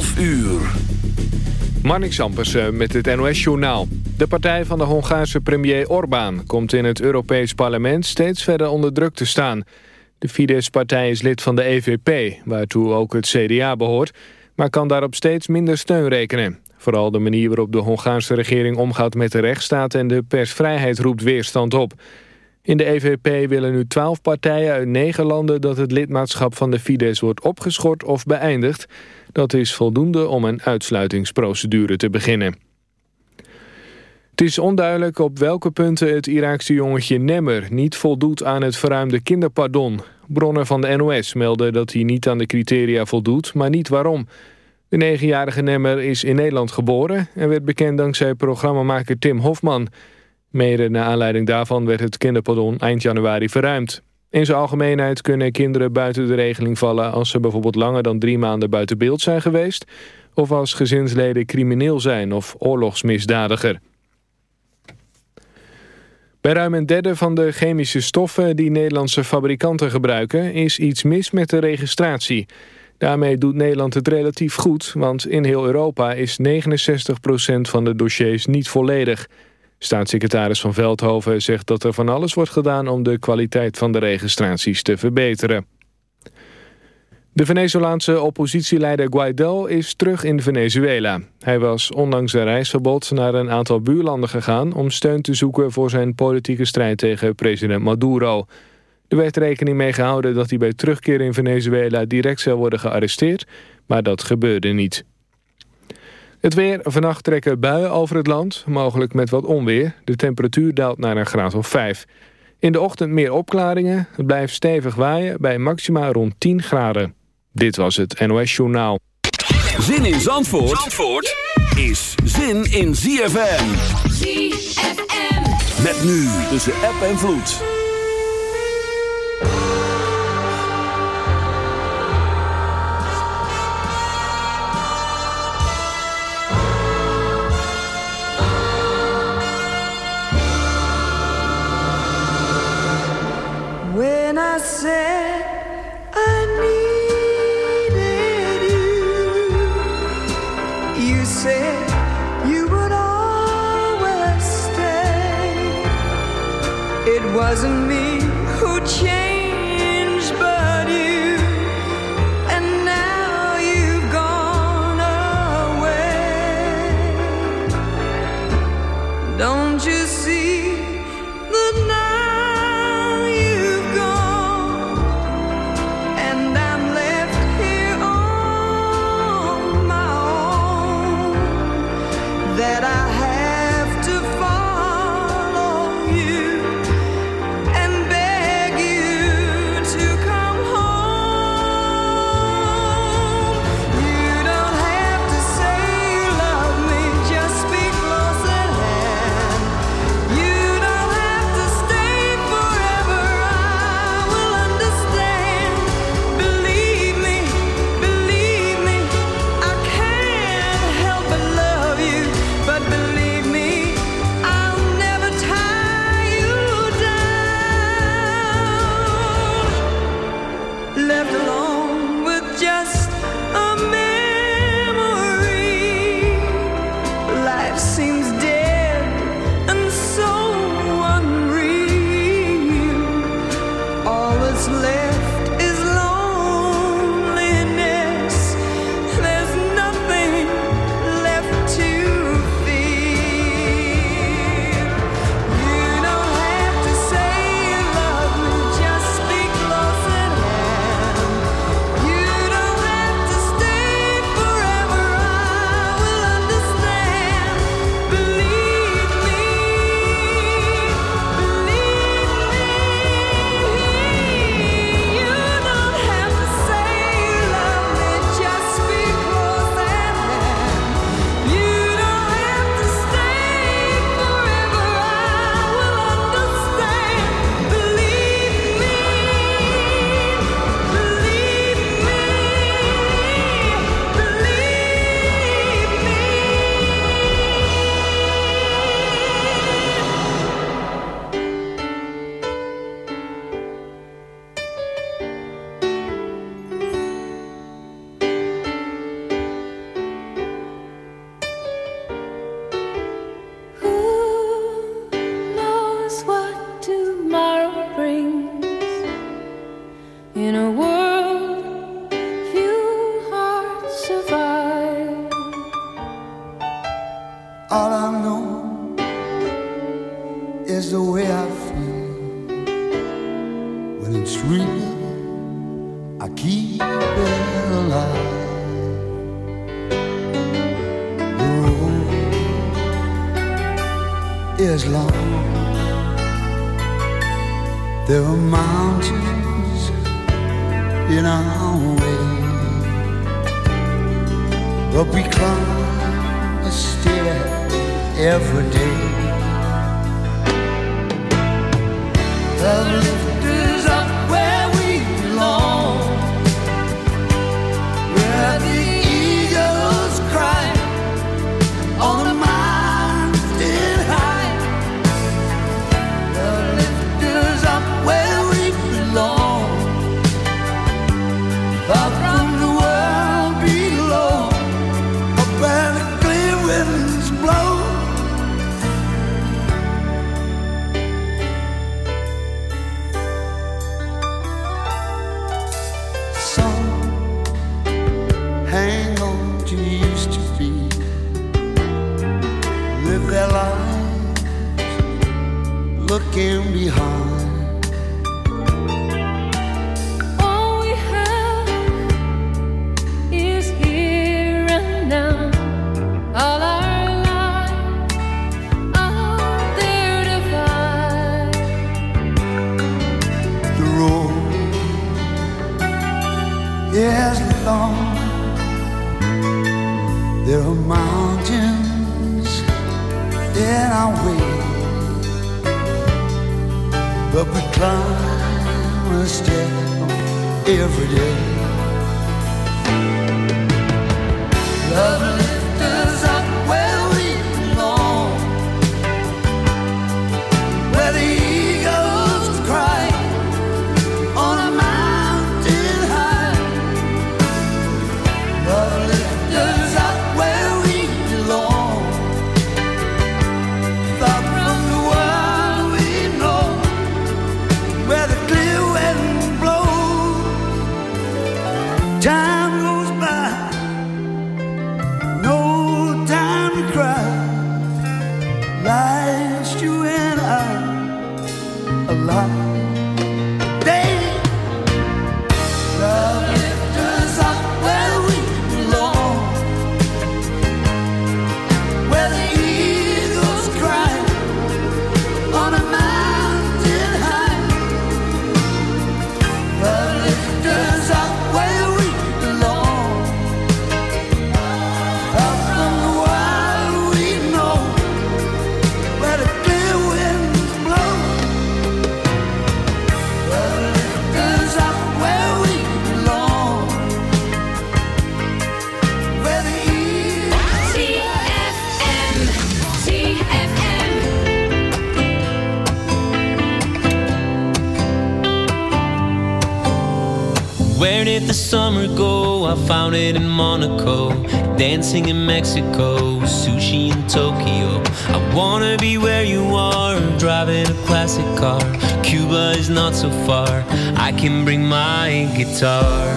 12 uur. Marnix Ampersen met het NOS-journaal. De partij van de Hongaarse premier Orbán komt in het Europees Parlement steeds verder onder druk te staan. De Fidesz-partij is lid van de EVP, waartoe ook het CDA behoort, maar kan daarop steeds minder steun rekenen. Vooral de manier waarop de Hongaarse regering omgaat met de rechtsstaat en de persvrijheid roept weerstand op. In de EVP willen nu twaalf partijen uit negen landen dat het lidmaatschap van de Fidesz wordt opgeschort of beëindigd. Dat is voldoende om een uitsluitingsprocedure te beginnen. Het is onduidelijk op welke punten het Iraakse jongetje Nemmer niet voldoet aan het verruimde kinderpardon. Bronnen van de NOS melden dat hij niet aan de criteria voldoet, maar niet waarom. De negenjarige Nemmer is in Nederland geboren en werd bekend dankzij programmamaker Tim Hofman. Mede naar aanleiding daarvan werd het kinderpardon eind januari verruimd. In zijn algemeenheid kunnen kinderen buiten de regeling vallen... als ze bijvoorbeeld langer dan drie maanden buiten beeld zijn geweest... of als gezinsleden crimineel zijn of oorlogsmisdadiger. Bij ruim een derde van de chemische stoffen die Nederlandse fabrikanten gebruiken... is iets mis met de registratie. Daarmee doet Nederland het relatief goed... want in heel Europa is 69% van de dossiers niet volledig... Staatssecretaris van Veldhoven zegt dat er van alles wordt gedaan... om de kwaliteit van de registraties te verbeteren. De Venezolaanse oppositieleider Guaido is terug in Venezuela. Hij was ondanks een reisverbod naar een aantal buurlanden gegaan... om steun te zoeken voor zijn politieke strijd tegen president Maduro. Er werd rekening mee gehouden dat hij bij terugkeer in Venezuela... direct zou worden gearresteerd, maar dat gebeurde niet. Het weer. Vannacht trekken buien over het land, mogelijk met wat onweer. De temperatuur daalt naar een graad of 5. In de ochtend meer opklaringen. Het blijft stevig waaien bij maxima rond 10 graden. Dit was het NOS Journaal. Zin in Zandvoort, Zandvoort is zin in ZFM. ZFM. Met nu tussen app en vloed. It wasn't me who changed, There are mountains in our way, but we climb a stair every day. I've climb a step every day. Lovely. can bring my guitar.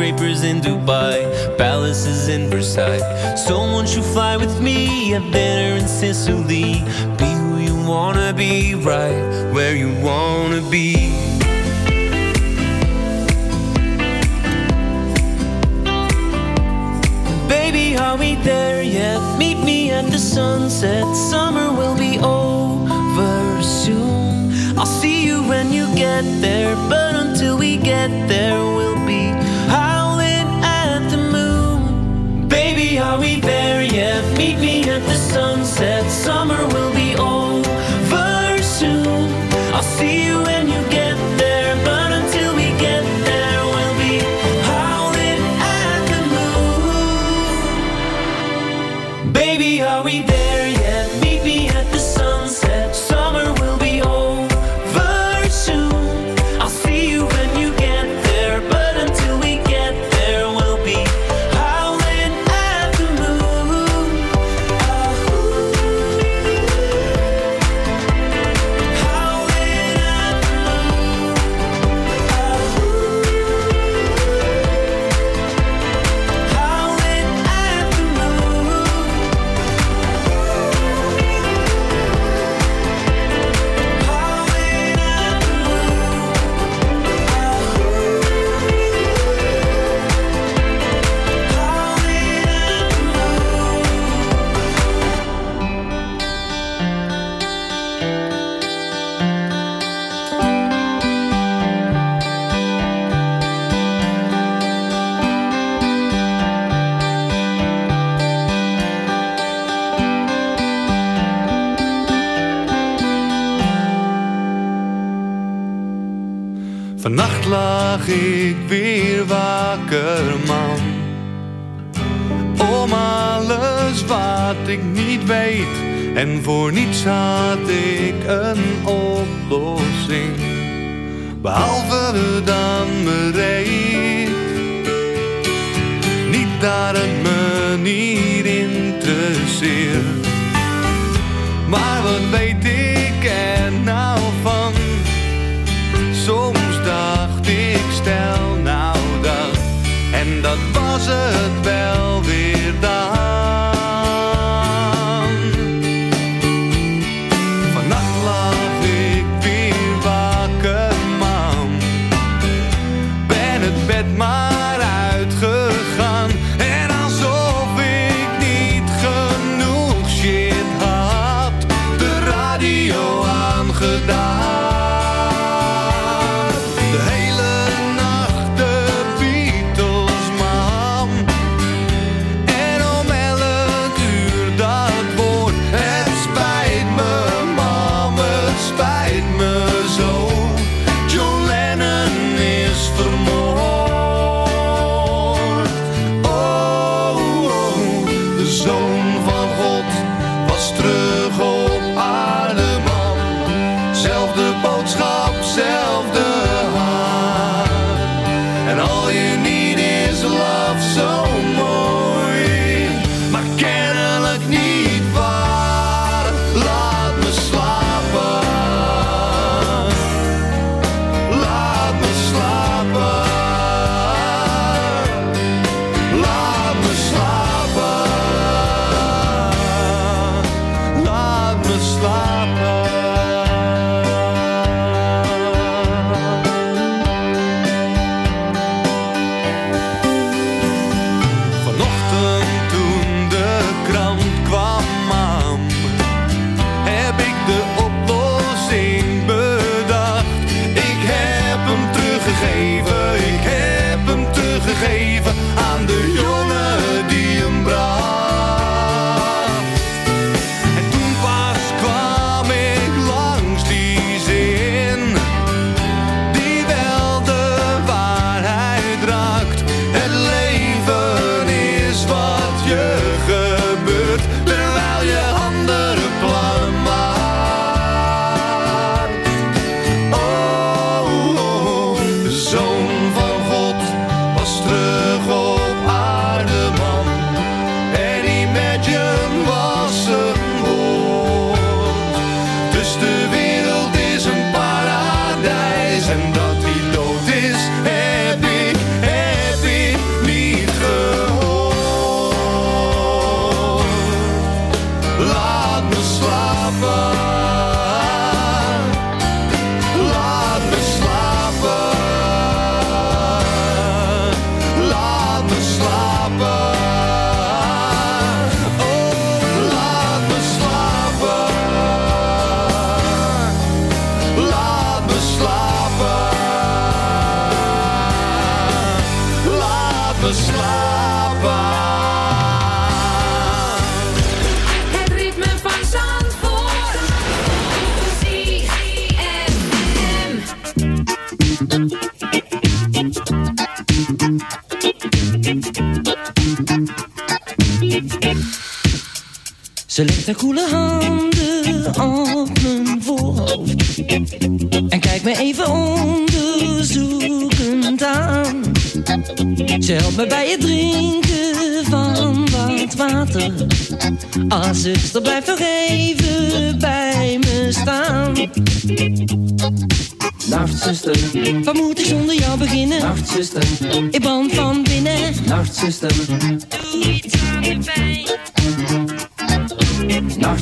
scrapers into Haar koele handen op mijn voorhoofd En kijkt me even onderzoekend aan. Ze helpt me bij het drinken van wat water. Ah zuster, blijf nog even bij me staan. Nacht zuster, wat moet ik zonder jou beginnen? Nacht zuster, ik brand van binnen. Nacht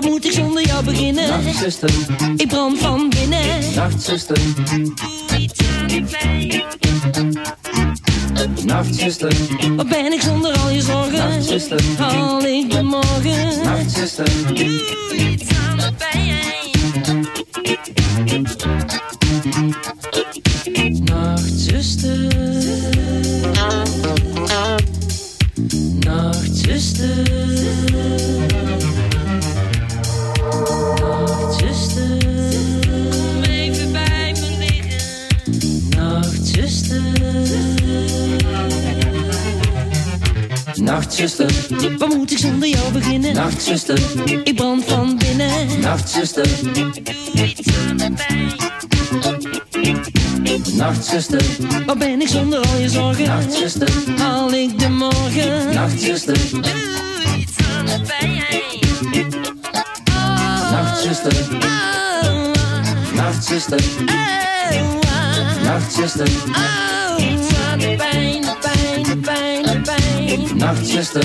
Wat moet ik zonder jou beginnen? Nachtzuster, ik brand van binnen. Nachtzuster, doe iets aan de pijn. Nachtzuster, wat ben ik zonder al je zorgen? Nachtzuster, haal ik de morgen? Nachtzuster, doe iets Nachtzuster, ik brand van binnen. Nachtzuster, doe iets aan de pijn. Nachtzuster, waar ben ik zonder al je zorgen? Nachtzuster, haal ik de morgen? Nachtzuster, doe iets aan de pijn. Nachtzuster, Nachtzuster, Nachtzuster, iets aan de pijn, de pijn, de pijn, de pijn. Nachtzuster,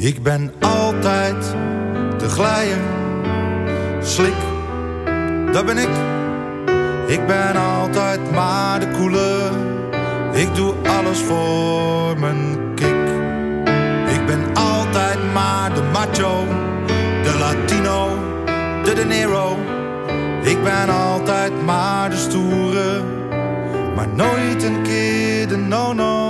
Ik ben altijd de glijer, slik, dat ben ik. Ik ben altijd maar de koele, ik doe alles voor mijn kick. Ik ben altijd maar de macho, de Latino, de De Niro. Ik ben altijd maar de stoere, maar nooit een keer de no-no.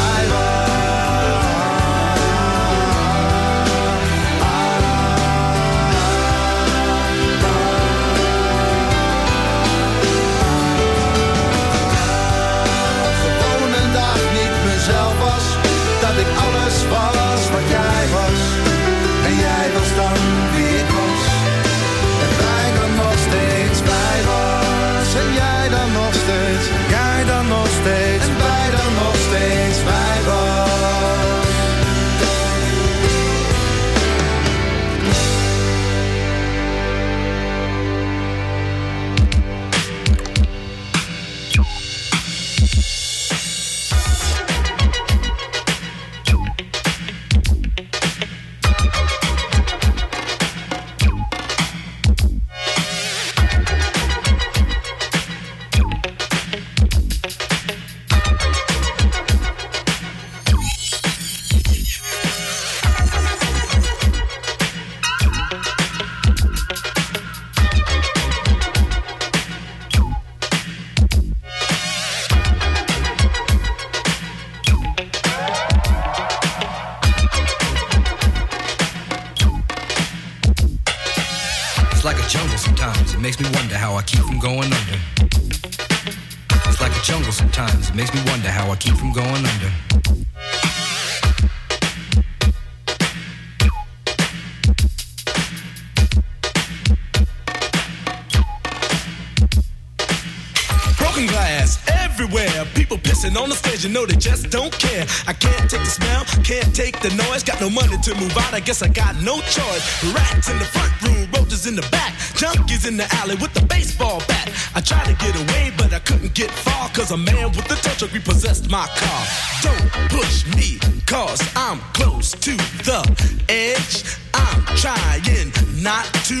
take the noise. Got no money to move out, I guess I got no choice. Rats in the front room, roaches in the back. Junkies in the alley with the baseball bat. I tried to get away, but I couldn't get far. Cause a man with a tow truck repossessed my car. Don't push me, cause I'm close to the edge. I'm trying not to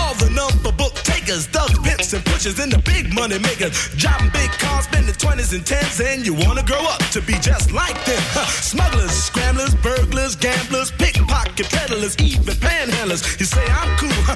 the number book takers, thugs, pimps, and pushers, and the big money makers. Driving big cars, spending 20s and 10s, and you wanna grow up to be just like them. Huh. Smugglers, scramblers, burglars, gamblers, pickpocket peddlers, even panhandlers. You say I'm cool, huh,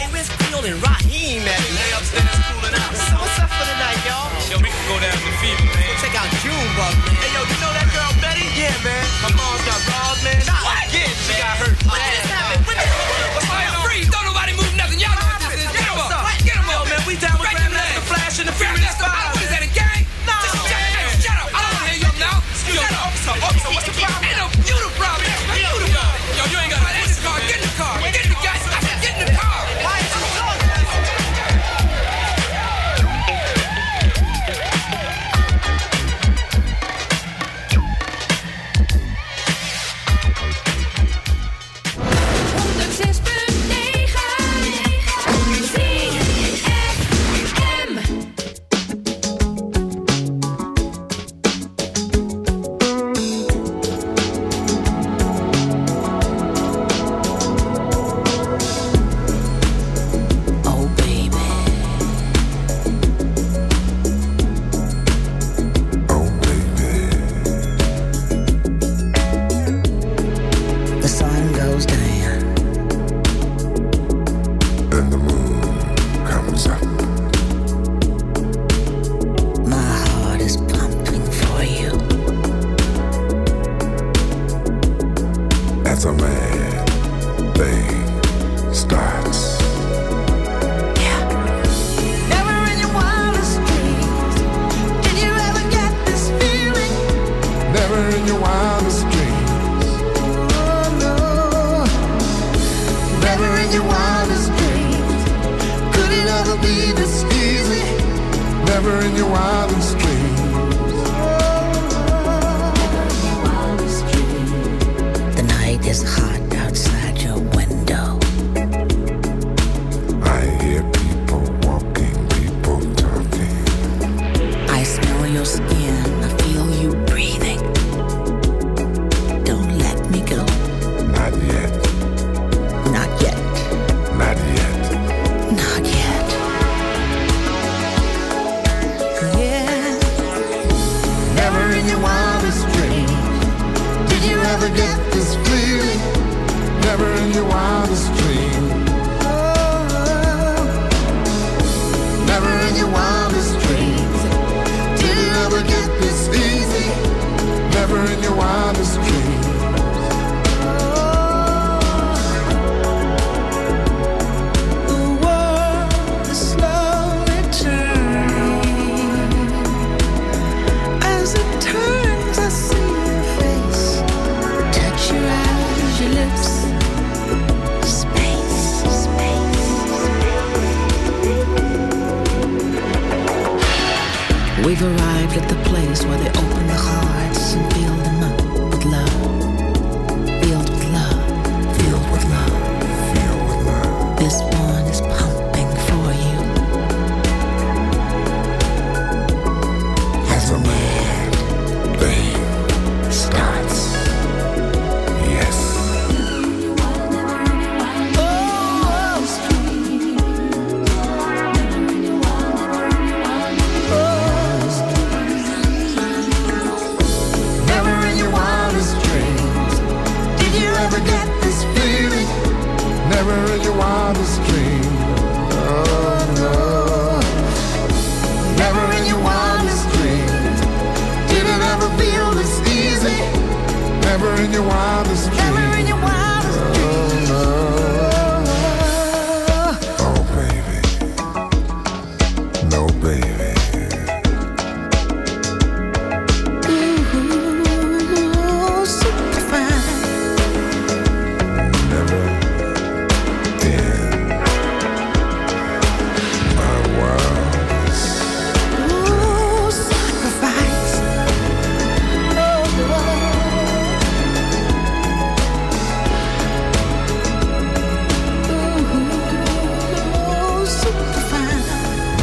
And where's Creole and Raheem at? Layups, It's cooling out. So what's up for the night, y'all? Yo, we can go down to the fever, man. Go check out Junebug. bro. Hey, yo, you know that girl Betty? Yeah, man. My mom's got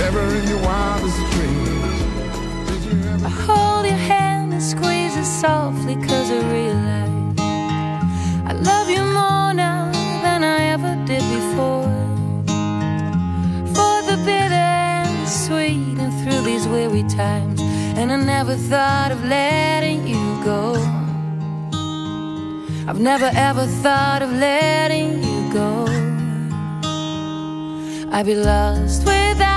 ever in your wildest dreams? I hold your hand and squeeze it softly cause I realize I love you more now than I ever did before. For the bitter and the sweet and through these weary times. And I never thought of letting you go. I've never ever thought of letting you go. I'd be lost without.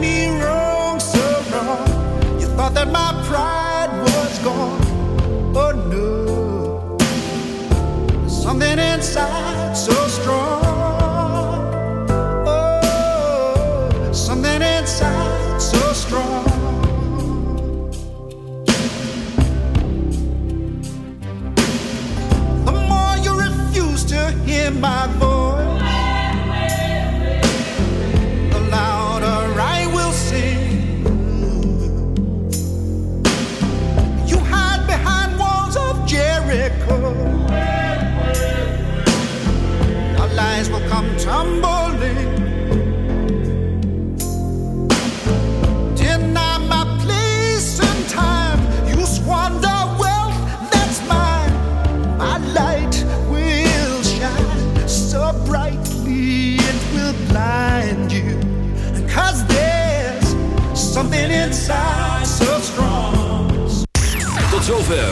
me wrong, so wrong. You thought that my pride was gone. Oh no, something inside so strong. Oh, something inside so strong. The more you refuse to hear my voice,